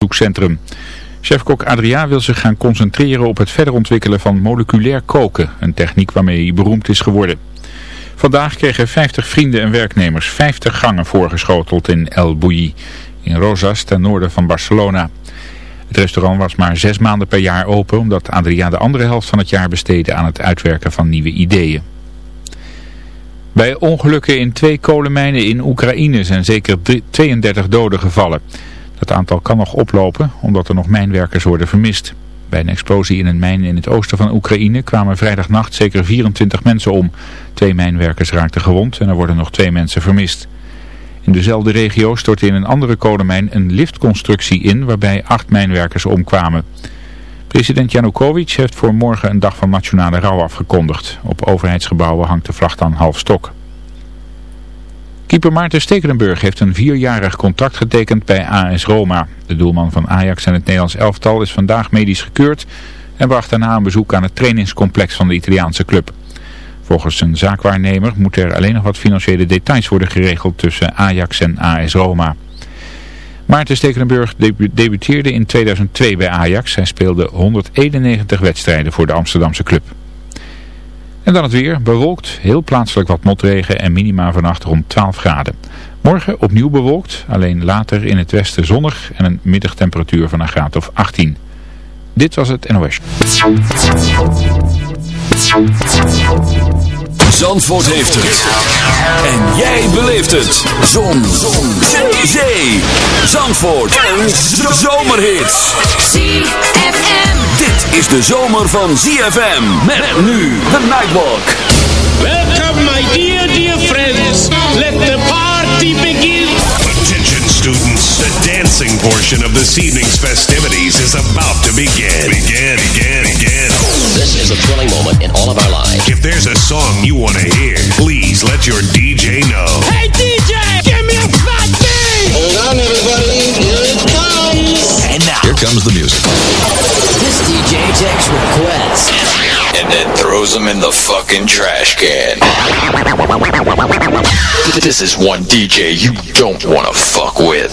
onderzoekscentrum. Chefkok Adria wil zich gaan concentreren op het verder ontwikkelen van moleculair koken, een techniek waarmee hij beroemd is geworden. Vandaag kregen 50 vrienden en werknemers 50 gangen voorgeschoteld in El Bouilly, in Rosas ten noorden van Barcelona. Het restaurant was maar zes maanden per jaar open omdat Adria de andere helft van het jaar besteedde aan het uitwerken van nieuwe ideeën. Bij ongelukken in twee kolenmijnen in Oekraïne zijn zeker 32 doden gevallen. Dat aantal kan nog oplopen omdat er nog mijnwerkers worden vermist. Bij een explosie in een mijn in het oosten van Oekraïne kwamen vrijdagnacht zeker 24 mensen om. Twee mijnwerkers raakten gewond en er worden nog twee mensen vermist. In dezelfde regio stortte in een andere kolenmijn een liftconstructie in waarbij acht mijnwerkers omkwamen. President Janukovic heeft voor morgen een dag van nationale rouw afgekondigd. Op overheidsgebouwen hangt de vlag dan half stok. Keeper Maarten Stekelenburg heeft een vierjarig contract getekend bij AS Roma. De doelman van Ajax en het Nederlands elftal is vandaag medisch gekeurd en bracht daarna een bezoek aan het trainingscomplex van de Italiaanse club. Volgens een zaakwaarnemer moeten er alleen nog wat financiële details worden geregeld tussen Ajax en AS Roma. Maarten Stekelenburg debuteerde in 2002 bij Ajax. Hij speelde 191 wedstrijden voor de Amsterdamse club. En dan het weer. Bewolkt, heel plaatselijk wat motregen en minima vannacht rond 12 graden. Morgen opnieuw bewolkt, alleen later in het westen zonnig en een middagtemperatuur van een graad of 18. Dit was het NOS. Zandvoort heeft het. En jij beleeft het. Zon. Zon. Zee. Zandvoort. En zomerhits. ZFM. Dit is de zomer van ZFM. Met nu de Nightwalk. Welcome my dear, dear friends. Let the party begin. Attention students, the dancing portion of this evening's festivities is about to begin. Begin, begin, begin. This is a thrilling moment in all of our lives. If there's a song you want to hear, please let your DJ know. Hey DJ, give me a fat beat. Hold on, everybody. Here it comes. And now, here comes the music. This DJ takes requests. and then throws them in the fucking trash can. This is one DJ you don't want to fuck with.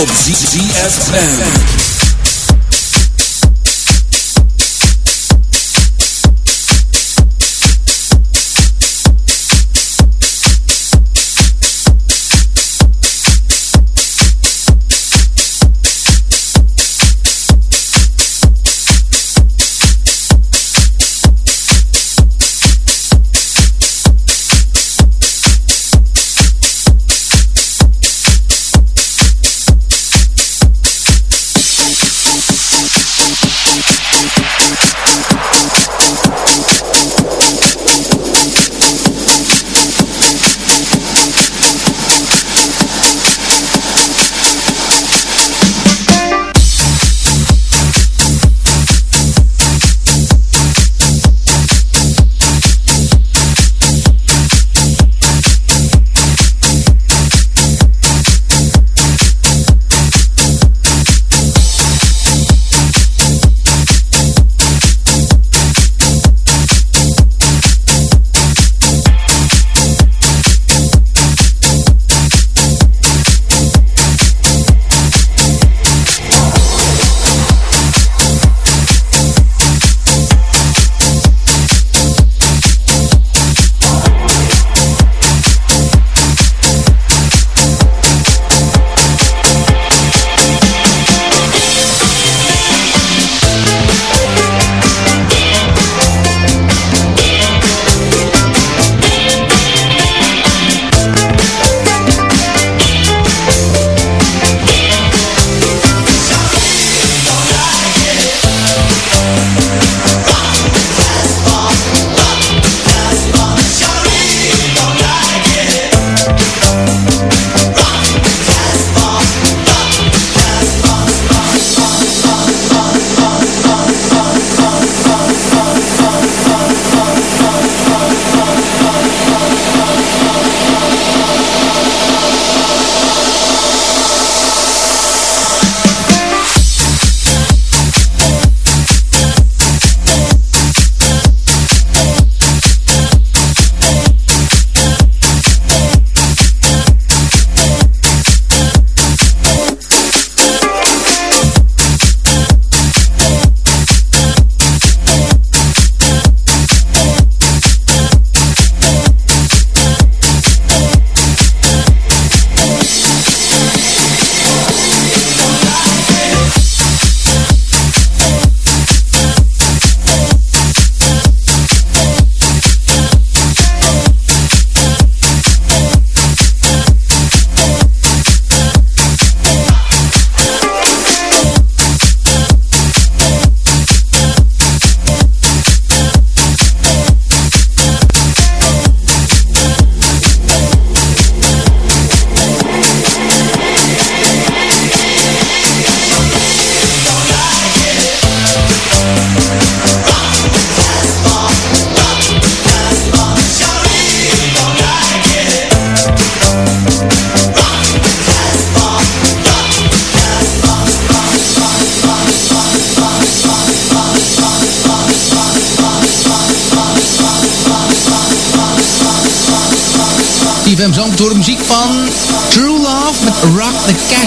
Op ZFM.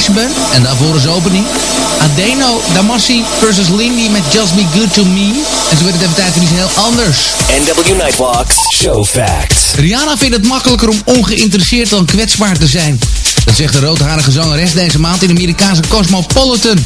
Cashman. En daarvoor is opening. Adeno Damassi versus Lindy met Just Be Good To Me. En zo werd het even tijd voor iets heel anders. NW Nightwalks Show Facts. Rihanna vindt het makkelijker om ongeïnteresseerd dan kwetsbaar te zijn. Dat zegt de roodharige zangeres deze maand in de Amerikaanse Cosmopolitan.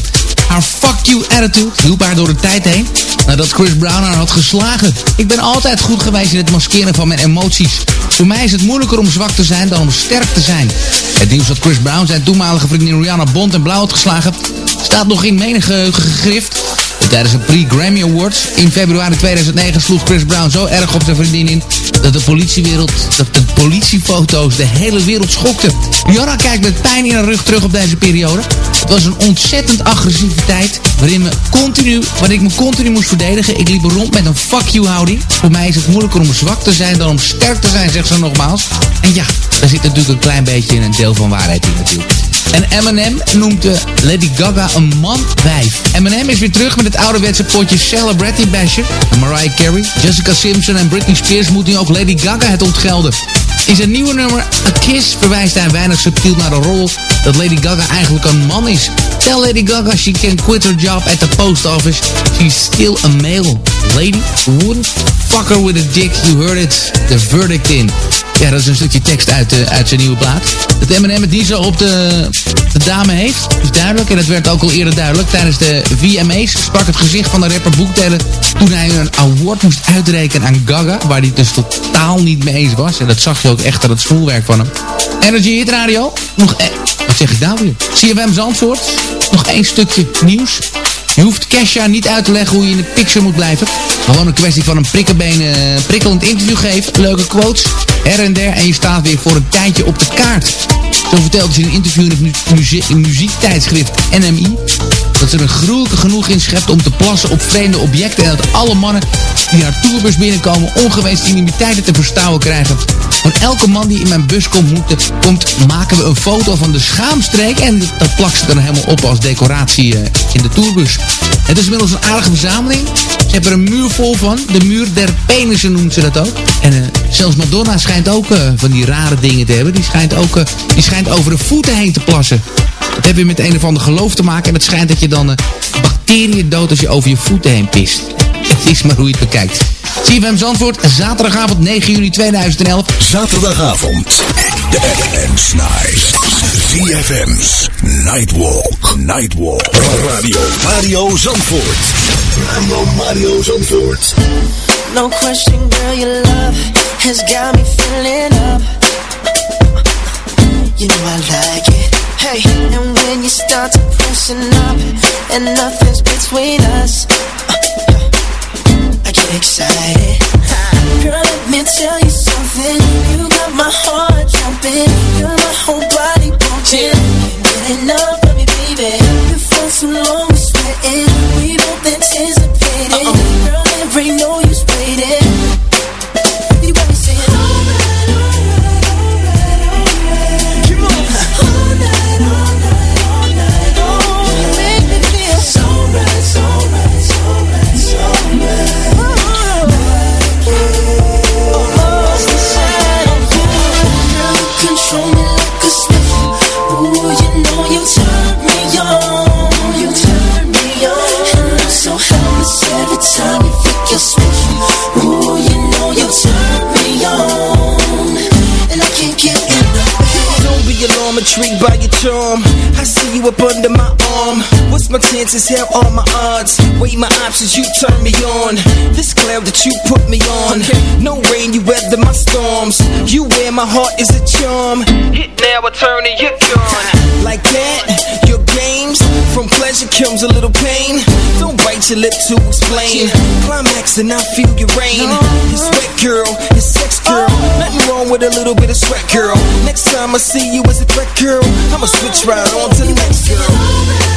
Haar fuck you attitude hielp haar door de tijd heen nadat Chris Brown haar had geslagen. Ik ben altijd goed geweest in het maskeren van mijn emoties. Voor mij is het moeilijker om zwak te zijn dan om sterk te zijn. Het nieuws dat Chris Brown zijn toenmalige vriendin Rihanna Bond en blauw had geslagen... staat nog in menige gegrift. Tijdens een pre-Grammy Awards in februari 2009 sloeg Chris Brown zo erg op zijn vriendin in... dat de politiewereld, dat de politiefoto's de hele wereld schokten. Rihanna kijkt met pijn in haar rug terug op deze periode. Het was een ontzettend agressieve tijd waarin, me continu, waarin ik me continu moest verdedigen. Ik liep rond met een fuck you houding. Voor mij is het moeilijker om zwak te zijn dan om sterk te zijn, zegt ze nogmaals. En ja, daar zit natuurlijk een klein beetje een deel van waarheid in natuurlijk. En Eminem noemt uh, Lady Gaga een man-wijf. Eminem is weer terug met het ouderwetse potje Celebrity Basher. En Mariah Carey, Jessica Simpson en Britney Spears moeten nu ook Lady Gaga het ontgelden. In zijn nieuwe nummer A Kiss verwijst hij weinig subtiel naar de rol dat Lady Gaga eigenlijk een man is. Tell Lady Gaga she can quit her job at the post office. She's still a male. Lady wouldn't fuck her with a dick. You heard it. The verdict in. Ja, dat is een stukje tekst uit, uh, uit zijn nieuwe plaat. Het niet zo op de, de dame heeft, is duidelijk. En dat werd ook al eerder duidelijk. Tijdens de VMA's sprak het gezicht van de rapper boektellen... toen hij een award moest uitrekenen aan Gaga... waar hij dus totaal niet mee eens was. En dat zag je ook echt aan het schoolwerk van hem. Energy Hit Radio. Nog, e wat zeg ik nou weer? CFM Zandvoort. Nog één stukje nieuws. Je hoeft Kesha niet uit te leggen hoe je in de picture moet blijven. Gewoon een kwestie van een prikkenbeen, uh, prikkelend interview geven. Leuke quotes, her en der. En je staat weer voor een tijdje op de kaart. Zo vertelde ze in een interview in het muzie muziektijdschrift NMI... dat ze er gruwelijk genoeg in schept om te plassen op vreemde objecten... en dat alle mannen die haar tourbus binnenkomen ongewenste intimiteiten te verstouwen krijgen. Van elke man die in mijn bus komt, komt maken we een foto van de schaamstreek... en dat plakt ze dan helemaal op als decoratie uh, in de tourbus. Het is inmiddels een aardige verzameling. Ze hebben er een muur vol van. De muur der penissen noemt ze dat ook. En uh, zelfs Madonna schijnt ook uh, van die rare dingen te hebben. Die schijnt ook die schijnt over de voeten heen te plassen. Dat heeft weer met een of ander geloof te maken. En het schijnt dat je dan bacteriën dood als je over je voeten heen pist. Het is maar hoe je het bekijkt. CFM Zandvoort, zaterdagavond 9 juli 2011. Zaterdagavond, de FM's Night. CFM's Nightwalk, Nightwalk. Radio Mario Zandvoort. Radio Mario Zandvoort. No question, girl, your love has got me feeling up. You know I like it. Hey, and when you start to pressing up, and nothing's between us, uh, excited. Girl, let me tell you something. You got my heart jumping, my whole body pumping. Get enough of me, baby. You so long, we sweating. We both anticipated. Uh-oh. Girl, there ain't no use waiting. Intrigued by your charm. I see you up under my arm. What's my chances? Hell, all my odds. Weigh my options, you turn me on. This cloud that you put me on. No rain, you weather my storms. You wear my heart is a charm. Hit now, I turn and you're gone. Like that. From pleasure comes a little pain. Don't bite your lip to explain. Climax and I feel your rain. Your sweat girl, your sex girl. Nothing wrong with a little bit of sweat girl. Next time I see you as a threat girl, I'ma switch right on to the next girl.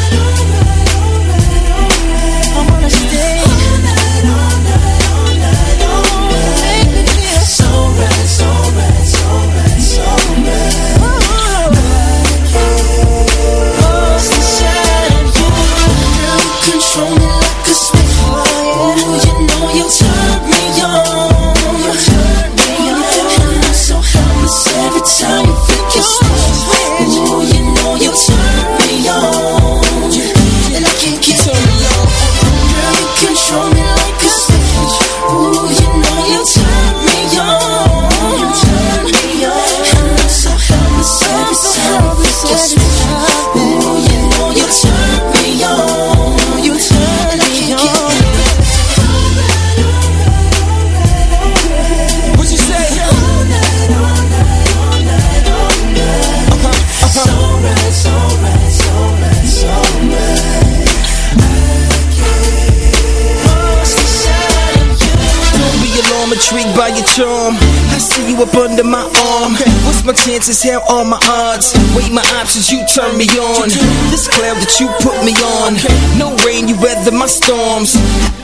You up under my arm. What's my chances? Hell, all my odds. Weigh my options, you turn me on. This cloud that you put me on. No rain, you weather my storms.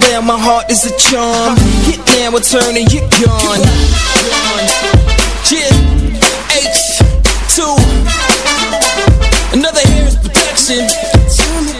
Now my heart is a charm. Hit now, I turn and you're gone. Yeah, H2. Another to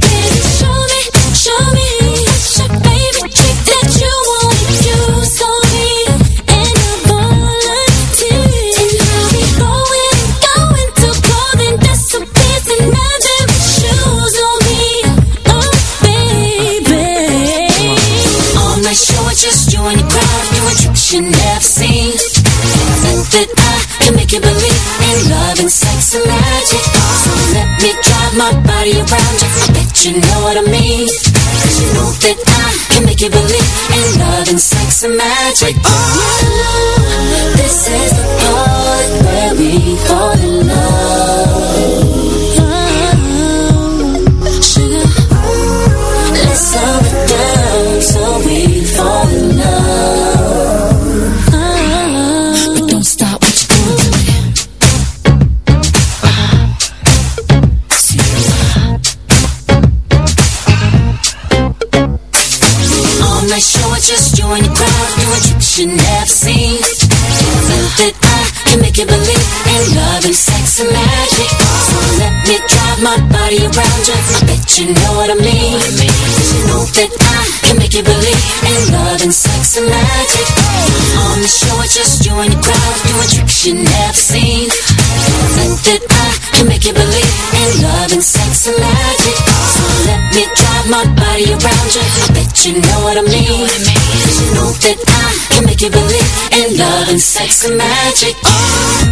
You. Know what I mean. Cause you know that I can make you believe in love and sex and magic. Oh, this is you never seen. Think that I can make you believe in love and sex and magic. So let me drive my body around you. I bet you know what I mean. You know that I can make you believe in love and sex and magic. On the show it's just you and your crowd doing tricks you never seen. Think that I can make you believe in love and sex and magic. So let me drive my body around you. I bet you know what I mean that I can make you believe in love and sex and magic. Oh.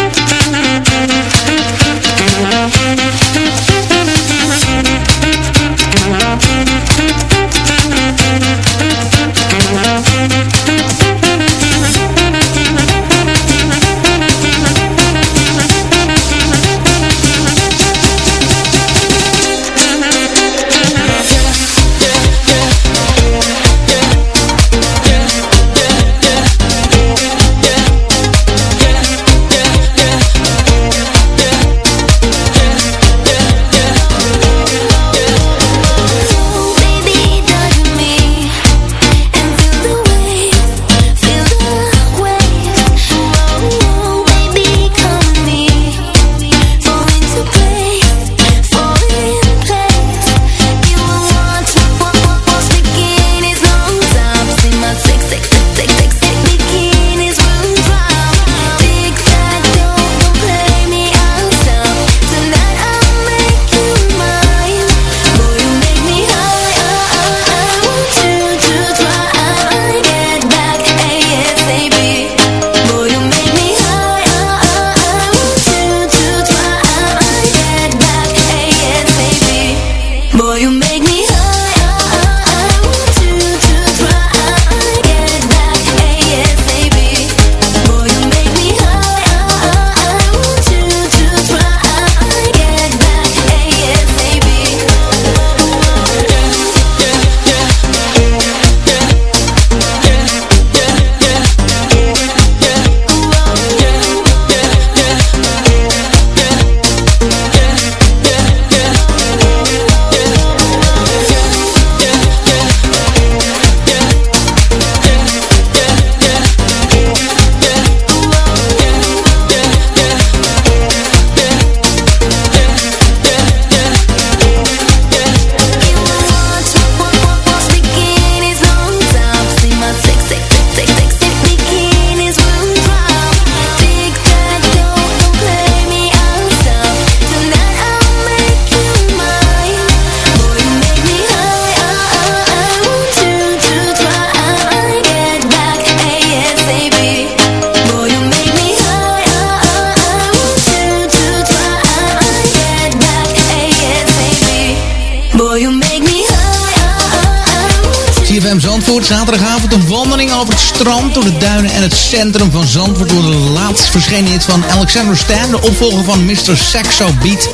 Zandvoort. Zaterdagavond een wandeling over het strand, door de duinen en het centrum van Zandvoort. Door de laatst verschenen hit van Alexander Stan, de opvolger van Mr. Saxo Beat.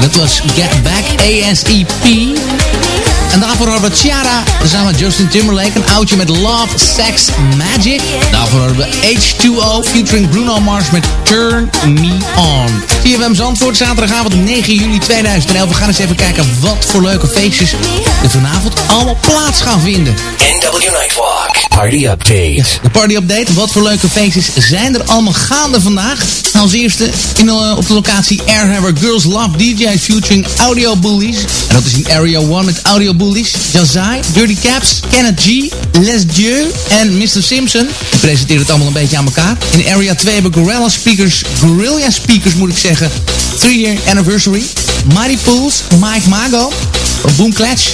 Dat was Get Back ASEP. En daarvoor hadden we Ciara samen met Justin Timberlake. Een oudje met Love, Sex, Magic. Daarvoor hadden we H2O featuring Bruno Mars met Turn Me On. CFM Zandvoort, zaterdagavond 9 juli 2011. We gaan eens even kijken wat voor leuke feestjes er vanavond allemaal plaats gaan vinden. NW Nightwalk. Party update. De party update. Wat voor leuke feestjes zijn er allemaal gaande vandaag? Als eerste in de, op de locatie Airhammer Girls Love DJs featuring Audio Bullies. En dat is in Area 1 met Audio Bullies. Jazai, Dirty Caps, Kenneth G, Les Dieu en Mr. Simpson. Die presenteren het allemaal een beetje aan elkaar. In Area 2 hebben Gorilla Speakers, Guerrilla Speakers moet ik zeggen. 3 year anniversary. Mighty Pools, Mike Mago, Boom Clatch.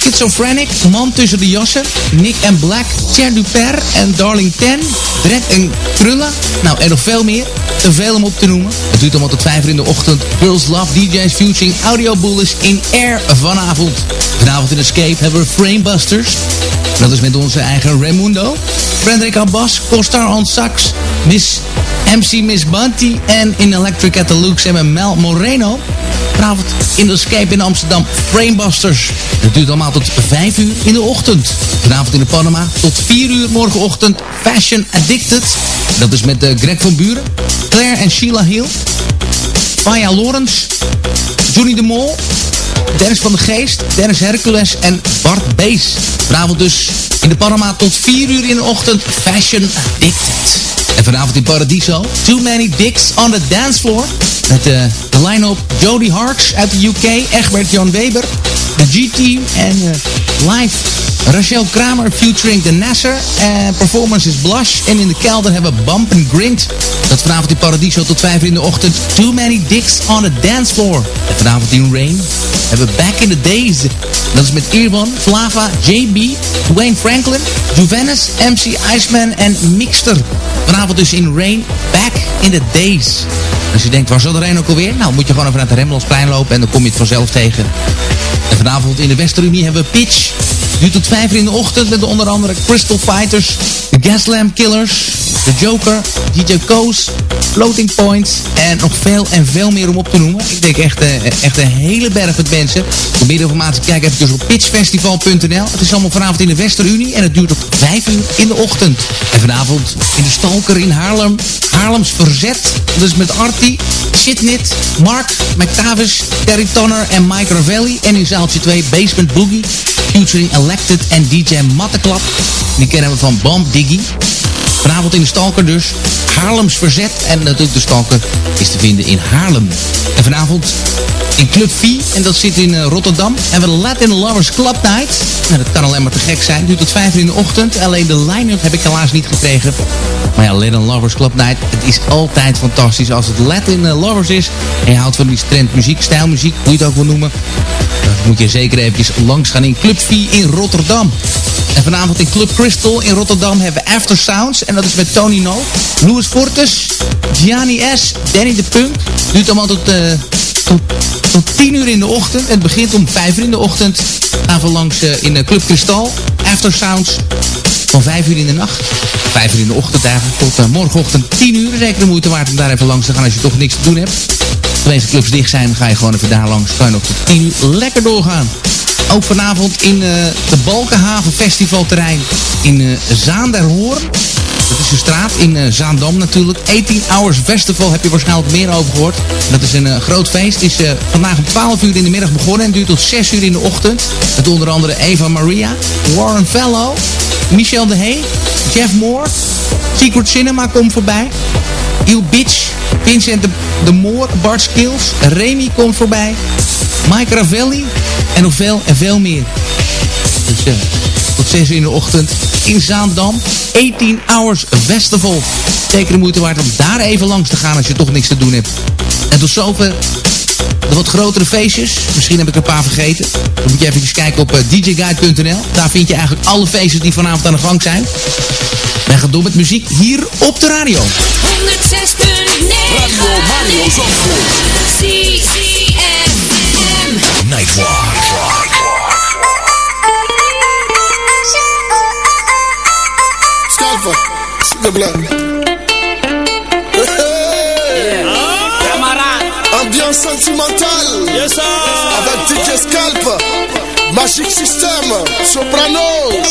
Schizophrenic, Man tussen de jassen, Nick and Black, Cher Duper en Darling Ten, Dredd en Krullen. Nou, en nog veel meer. Te veel om op te noemen. Het duurt allemaal tot 5 uur in de ochtend. Girls Love DJ's featuring Audio Bullies in Air vanavond. Vanavond in Escape hebben we Framebusters. Dat is met onze eigen Raimundo. Frederik Abbas, Costar on Sax, Miss MC Miss Bunty en in Electric at the Lux hebben Mel Moreno. Vanavond in de Escape in Amsterdam Framebusters. Het duurt allemaal tot 5 uur in de ochtend. Vanavond in de Panama tot 4 uur morgenochtend Fashion Addicted. Dat is met uh, Greg van Buren, Claire en Sheila Hill. Faya Lawrence, Johnny de Mol, Dennis van de Geest, Dennis Hercules en Bart Bees. Vanavond dus in de Panama tot 4 uur in de ochtend Fashion Addicted. En vanavond in Paradiso, Too Many Dicks on the Dance Floor. Met uh, de line-up Jody Harks uit de UK, Egbert Jan Weber, de G-Team en uh, live Rachel Kramer featuring The Nasser. En performance is Blush. En in de kelder hebben we Bump and Grind. Dat vanavond in Paradiso tot 5 uur in de ochtend. Too Many Dicks on the Dance Floor. En vanavond in Rain hebben we Back in the Days. Dat is met Irwan, Flava, JB, Dwayne Franklin, Juvenis, MC Iceman en Mixter. Vanavond dus in Rain, Back in the Days. Als je denkt, waar zat de Rain ook alweer? Nou, moet je gewoon even naar het Remmelsplein lopen en dan kom je het vanzelf tegen. En vanavond in de Westerunie hebben we Pitch. Nu tot 5 uur in de ochtend met onder andere Crystal Fighters, de Gaslamp Killers, de Joker, DJ Koos, Floating Points en nog veel en veel meer om op te noemen. Ik denk echt, uh, echt een hele berg met mensen. Voor meer informatie kijk even op pitchfestival.nl. Het is allemaal vanavond in de Westerunie en het duurt tot 5 uur in de ochtend. En vanavond in de Stalker in Haarlem, Haarlems Verzet. Dat is met Artie, Shitnit, Mark, McTavish, Terry Tonner en Mike Ravelli. En in zaaltje 2 Basement Boogie, featuring Elected en DJ Matteklap. Die kennen we van Bomb Diggy. Vanavond in de Stalker dus. Haarlems Verzet. En natuurlijk de Stalker is te vinden in Haarlem. En vanavond in Club V. En dat zit in uh, Rotterdam. En we Latin Lovers Club Night. Nou, dat kan alleen maar te gek zijn. Duurt tot 5 uur in de ochtend. Alleen de line-up heb ik helaas niet gekregen. Maar ja, Latin Lovers Club Night. Het is altijd fantastisch als het Latin Lovers is. En je houdt van die trendmuziek, stijlmuziek. Hoe je het ook wil noemen. Dan moet je zeker eventjes langs gaan in Club V in Rotterdam. En vanavond in Club Crystal in Rotterdam hebben we After Sounds. En dat is met Tony No, Louis Fortes, Gianni S, Danny de Punk. Duurt allemaal tot, uh, tot, tot 10 uur in de ochtend. Het begint om 5 uur in de ochtend. Gaan we langs uh, in Club Crystal. After Sounds van 5 uur in de nacht. 5 uur in de ochtend eigenlijk. Tot uh, morgenochtend 10 uur. Zeker de moeite waard om daar even langs te gaan als je toch niks te doen hebt. De meeste clubs dicht zijn, ga je gewoon even daar langs. Kan je nog tot 10 uur lekker doorgaan. Ook vanavond in uh, de Balkenhaven Festivalterrein in uh, Zaanderhoorn. Dat is een straat in uh, Zaandam natuurlijk. 18 Hours Festival heb je waarschijnlijk meer over gehoord. Dat is een groot feest. is vandaag om 12 uur in de middag begonnen en duurt tot 6 uur in de ochtend. Met onder andere Eva Maria, Warren Fellow, Michel de Hey, Jeff Moore, Secret Cinema komt voorbij. Il Bitch, Vincent de, de Moor, Bart Skills, Remy komt voorbij. Mike Ravelli en nog veel en veel meer. Dus uh, tot 6 uur in de ochtend in Zaandam. 18 Hours Festival. Zeker de moeite waard om daar even langs te gaan als je toch niks te doen hebt. En tot zover de wat grotere feestjes. Misschien heb ik een paar vergeten. Dan moet je even kijken op eh, djguide.nl. Daar vind je eigenlijk alle feestjes die vanavond aan de gang zijn. Wij gaan door met muziek hier op de radio. 106.9 Radio Mario Zandvoort. CCFM. Nightwalk. Nightwalk. Ambiance sentimentale. Yes, sir. Avec DJ Scalp. Magic System. Soprano. Oh,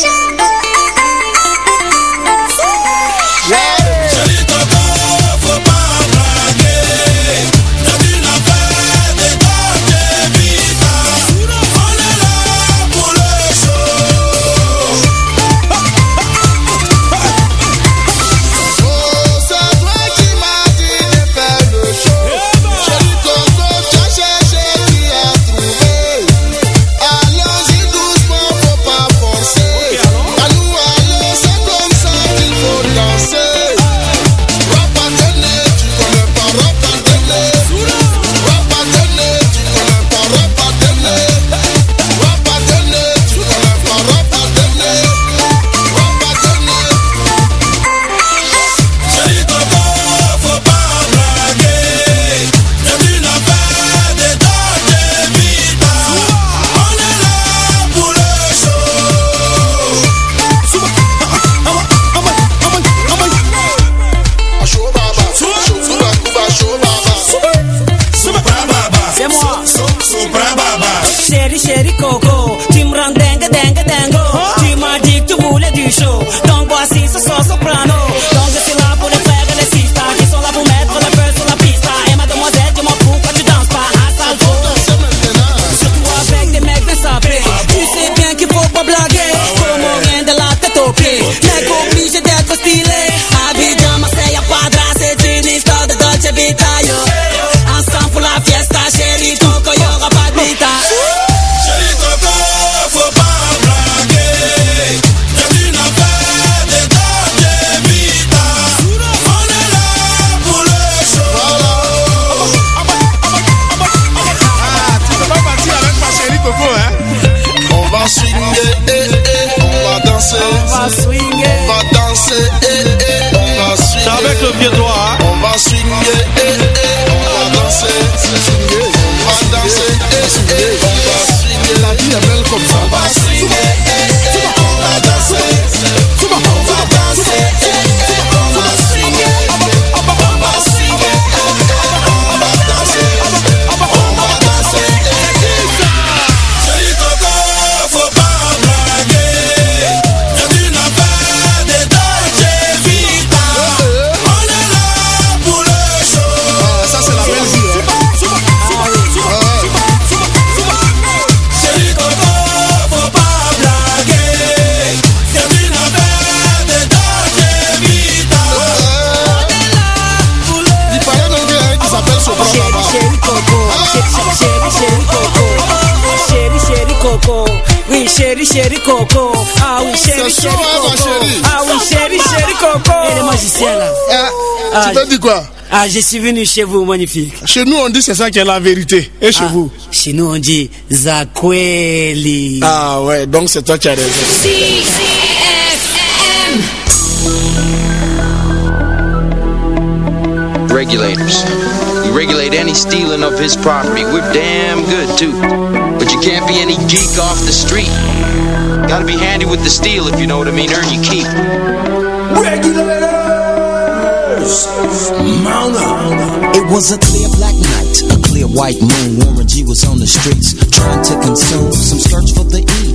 va danser. On va swinguer. On va danser, on va swinguer. Avec le pied droit, t'as dit quoi? Ah, je suis venu chez vous, magnifique. Chez nous, on dit c'est ça qui est la vérité. Et chez Ah, vous? Chez nous, on dit Zakweli. Ah ouais, donc c'est toi qui as raison. Regulators. We regulate any stealing of his property. We're damn good too. But you can't be any geek off the street. Gotta be handy with the steel if you know what I mean. Earn your keep. Regulators! It was a clear black night, a clear white moon. Warren G was on the streets trying to consume some skirts for the E,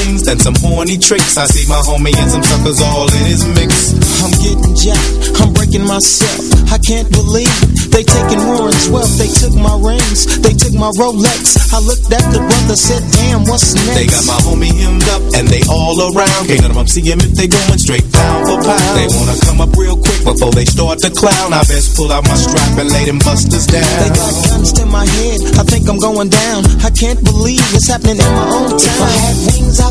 than some horny tricks. I see my homie and some suckers all in his mix. I'm getting jacked, I'm breaking myself. I can't believe they taking Warren's wealth. They took my rings, they took my Rolex. I looked at the brother, said, damn, what's next? They got my homie hemmed up and they all around. Can't of them see him if they going straight pound for pound. They wanna come up real quick before they start to clown. I best pull out my strap and lay them busters down. They got guns to my head, I think I'm going down. I can't believe it's happening in my own town. If I had wings, I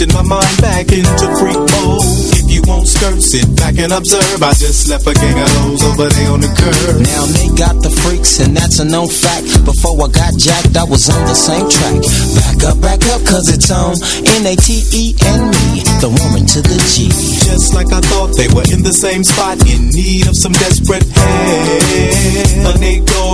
Switching my mind back into freak mode. If you won't skirt, sit back and observe. I just left a gang of those over there on the curb. Now they got the freaks, and that's a known fact. Before I got jacked, I was on the same track. Back up, back up, cause it's on N-A-T-E and me, the woman to the G. Just like I thought they were in the same spot, in need of some desperate help.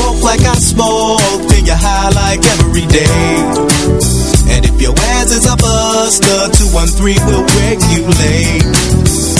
You smoke like I smoke, then you're high like every day. And if your ass is a buster, 213 will wake you our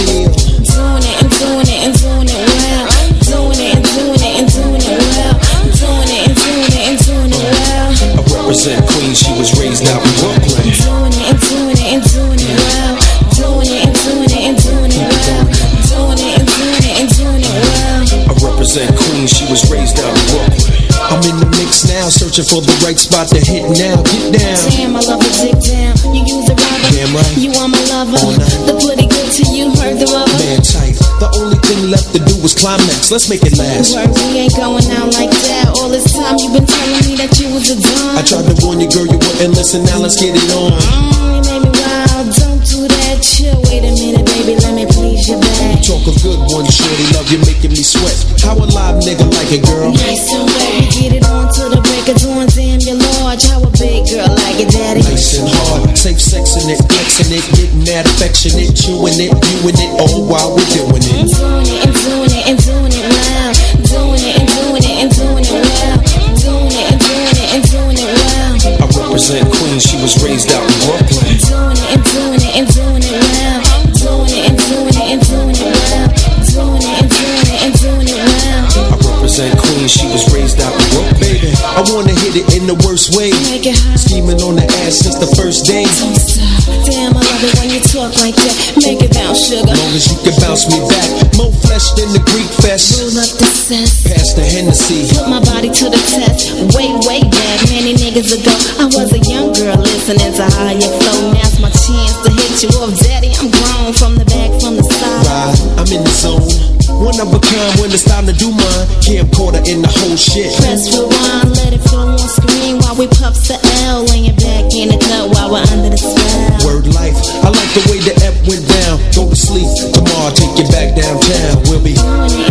searching for the right spot to hit now. Get down. Damn, I love a dick down. You use a rubber. Damn right. You are my lover. The pretty good to you, heard the rubber. Man tight. The only thing left to do is climax. Let's make it last. Word, we ain't going out like that. All this time you've been telling me that you was a dumb. I tried to warn you, girl, you wouldn't listen. Now let's get it on. Mm, you made me wild. Don't do that. Chill. Wait a minute, baby. Let me please you back. Talk a good one, shorty. Love you, making me sweat. How a live nigga like it, girl? Nice and flexing it, flexing it, getting that affectionate, chewing it, viewing it, all while we're doing it. And doing it, and doing it, and doing it loud. Doing it, and doing it, and doing it well. Doing it, and doing it, and doing it well. I represent Queen, she was raised out in Brooklyn. And doing it, and doing it, and doing it well. Doing it, and doing it, and doing it well. Doing it, and doing it, and doing it well. I represent Queen, she was raised out in Brooklyn. I wanna hit it in the worst way. Make it Scheming on the ass since the first day. As you can bounce me back. More flesh than the Greek fest. Roll up the cess. Pass the Hennessy. Put my body to the test. Way, way back, many niggas ago. I was a young girl listening to you flow. Now's my chance to hit you up, daddy. I'm grown from the back, from the side. Ride, I'm in the zone. One of a kind when it's time to do mine. Camcorder in the whole shit. Press rewind, let it flow on screen while we puff the L. When you're back in the cut while we're under the spell. Word life, I like the way the app went down. Go to sleep, be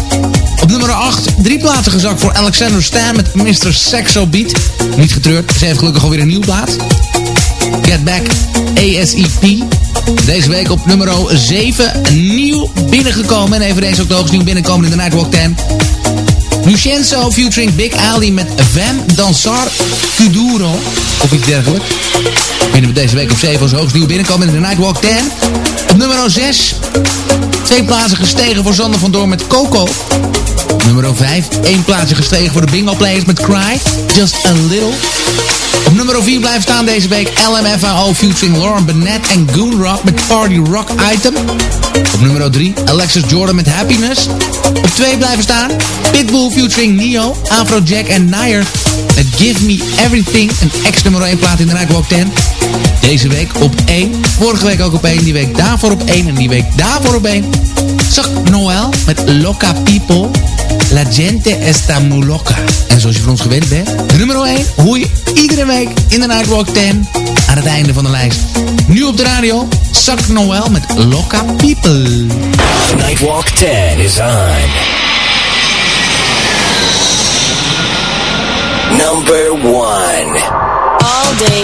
Nummer 8. Drie plaatsen gezakt voor Alexander Stan met Mr. Sexo Beat. Niet getreurd, ze heeft gelukkig alweer een nieuw plaats. Get Back ASEP. Deze week op nummer 7 nieuw binnengekomen. En eveneens ook de hoogst nieuw binnenkomen in de Nightwalk 10. Lucenzo featuring Big Ali met Vam Dansar Kuduro. Of iets dergelijks. Vinden we deze week op 7 als hoogst nieuw binnenkomen in de Nightwalk 10. Op nummer 6. Twee plaatsen gestegen voor Sander van Door met Coco. Nummer 5. één plaatsje gestegen voor de Bingo Players met Cry. Just a Little. Op nummer 4 blijft staan deze week LMFAO featuring Lauren Bennett en Goon Rock met Party Rock Item. Op nummer 3 Alexis Jordan met Happiness. Op 2 blijven staan Pitbull featuring Neo, Afrojack en Nair met Give Me Everything. Een ex nummer 1 plaat in de Nightwalk 10. Deze week op 1. Vorige week ook op 1. Die week daarvoor op 1. En die week daarvoor op 1. Zag Noel met Loca People. La gente está muy loca. En zoals je van ons gewend bent, nummer 1 hoor je iedere week in de Nightwalk 10 aan het einde van de lijst. Nu op de radio, Zak Noel met Loca People. The Nightwalk 10 is on. Number 1. All day,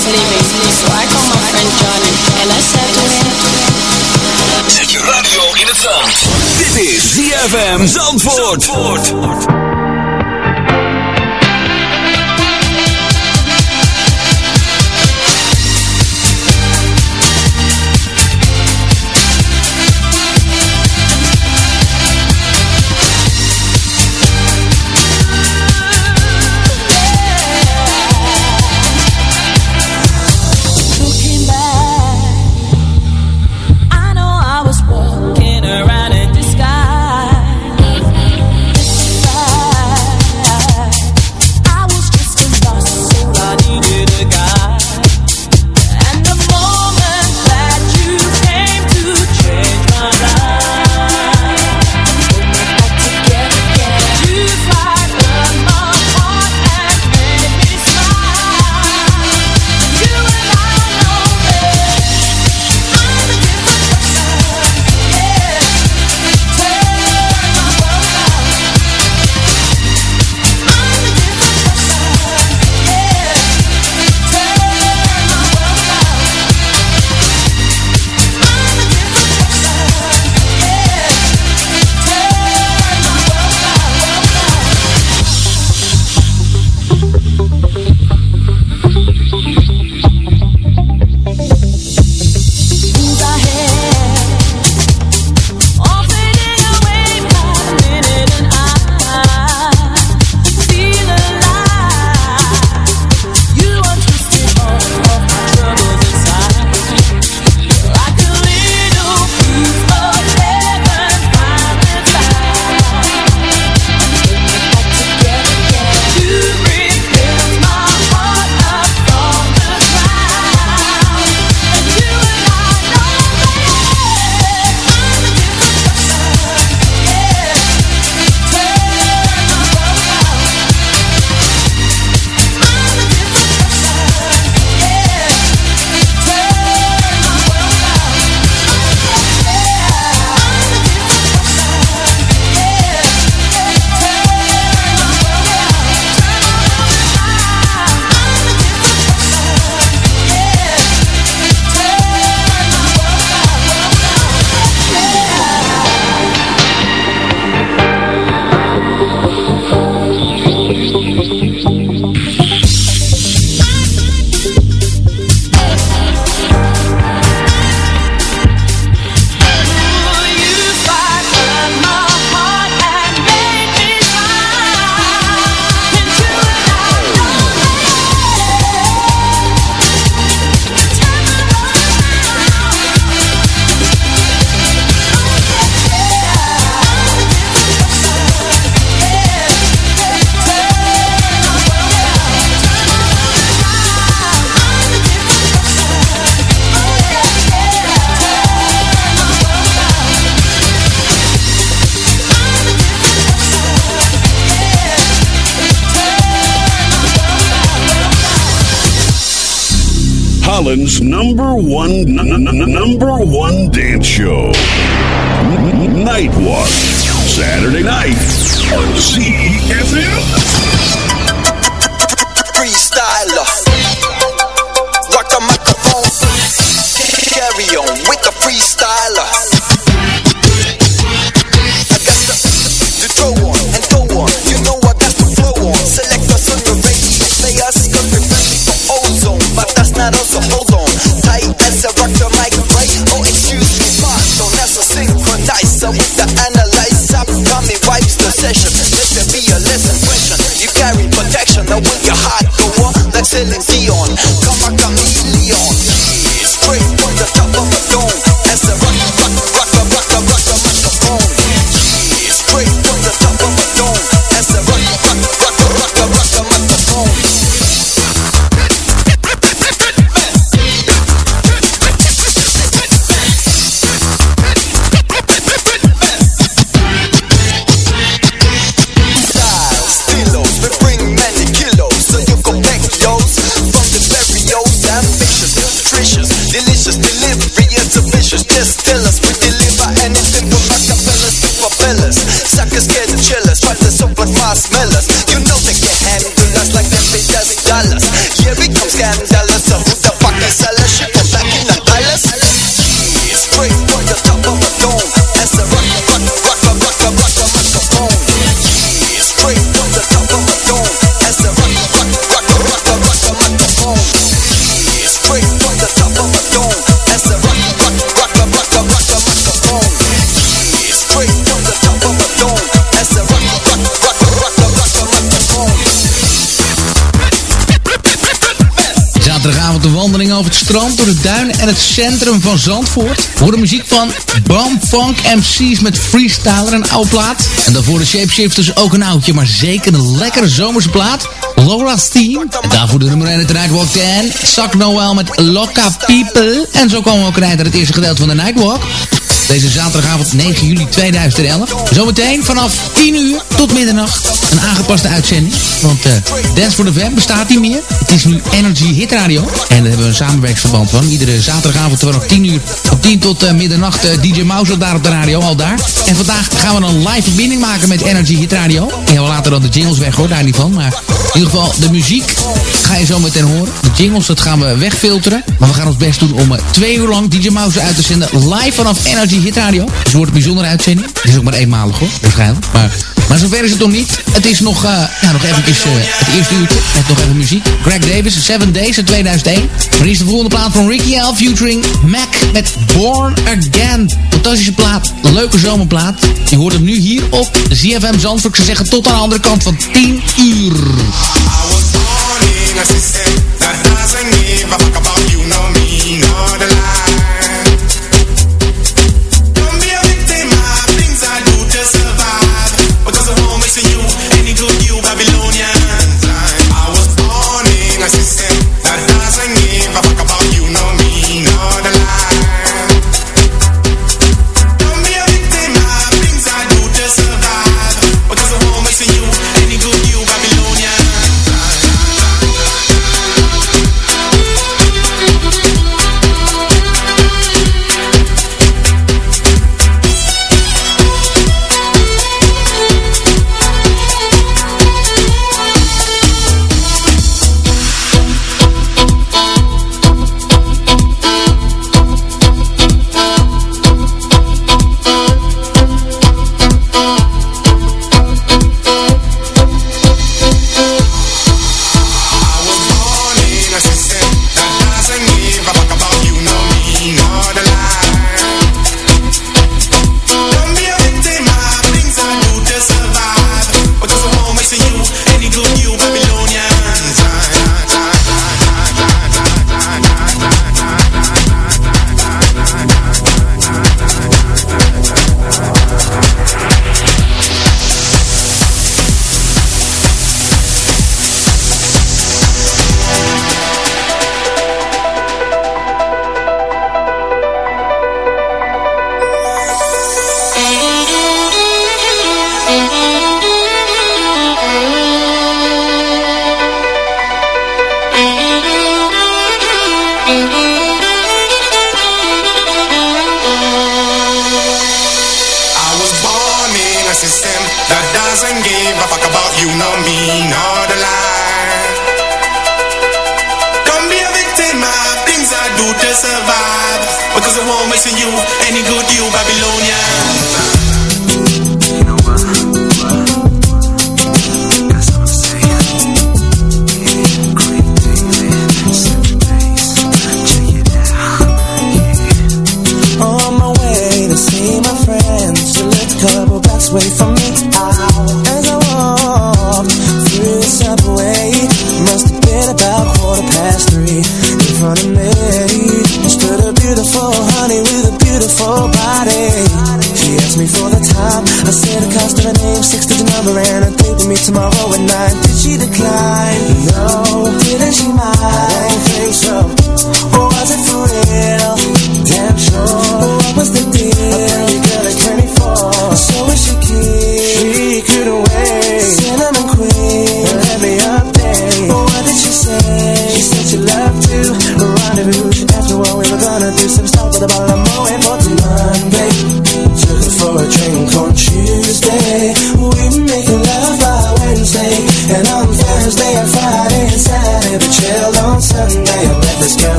was leaving, so I called my friend John and I said to him. Zet je radio in het zand. Dit is ZFM Zandvoort. Zandvoort. Holland's number one n- n- number one dance show. N- Nightwalk Saturday night on CFM. Strand, door de duinen en het centrum van Zandvoort. Voor de muziek van Bam Funk MC's met Freestyler, een oude plaat. En daarvoor de Shapeshifters ook een oudje, maar zeker een lekkere zomerse plaat. Laura's Team. En daarvoor de nummer 1 uit de Nightwalk 10. Zak Noel met Loca People. En zo komen we ook aan het eerste gedeelte van de Nightwalk. Deze zaterdagavond 9 juli 2011. Zometeen vanaf 10 uur tot middernacht een aangepaste uitzending. Want eh Dance for the Fam bestaat niet meer. Het is nu Energy Hit Radio. En daar hebben we een samenwerksverband van. Iedere zaterdagavond vanaf 10 uur op 10 tot eh, middernacht eh, DJ Mouse daar op de radio, al daar. En vandaag gaan we een live verbinding maken met Energy Hit Radio. En we laten dan de jingles weg hoor, daar niet van. Maar in ieder geval de muziek ga je zo meteen horen. De jingles, dat gaan we wegfilteren. Maar we gaan ons best doen om twee uur lang DJ Mouse uit te zenden. Live vanaf Energy Hit Radio. Dus het wordt een bijzondere uitzending. Het is ook maar eenmalig hoor, waarschijnlijk. Maar, maar zover is het nog niet. Het is nog, ja, nog eventjes eh, het eerste uurtje. Met nog even muziek. Greg Davis, Seven Days in 2001. Maar hier is de volgende plaat van Ricky L. Featuring Mac met Born Again. Fantastische plaat. Leuke zomerplaat. Je hoort hem nu hier op ZFM Zandvoort. Ze zeggen tot aan de andere kant van 10 uur. in a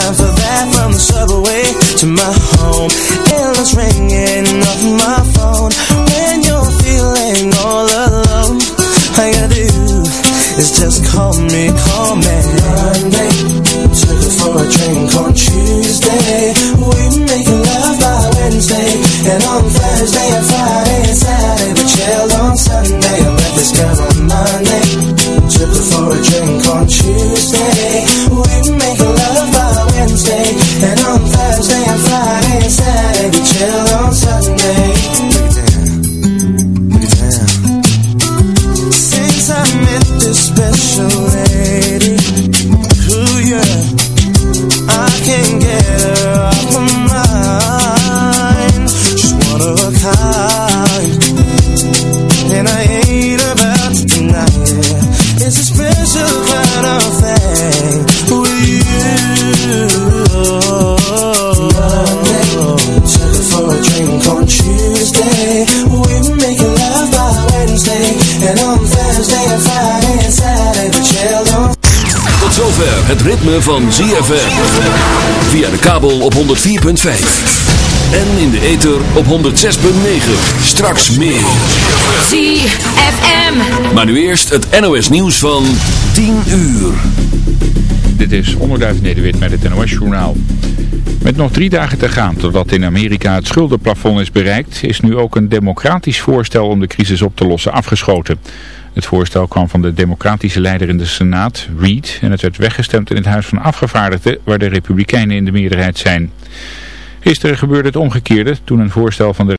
time for van ZFM. Via de kabel op 104.5. En in de ether op 106.9. Straks meer. ZFM. Maar nu eerst het NOS nieuws van 10 uur. Dit is Onderduif Nederwit met het NOS Journaal. Met nog drie dagen te gaan totdat in Amerika het schuldenplafond is bereikt... is nu ook een democratisch voorstel om de crisis op te lossen afgeschoten voorstel kwam van de democratische leider in de Senaat, Reid, en het werd weggestemd in het Huis van Afgevaardigden, waar de Republikeinen in de meerderheid zijn. Gisteren gebeurde het omgekeerde toen een voorstel van de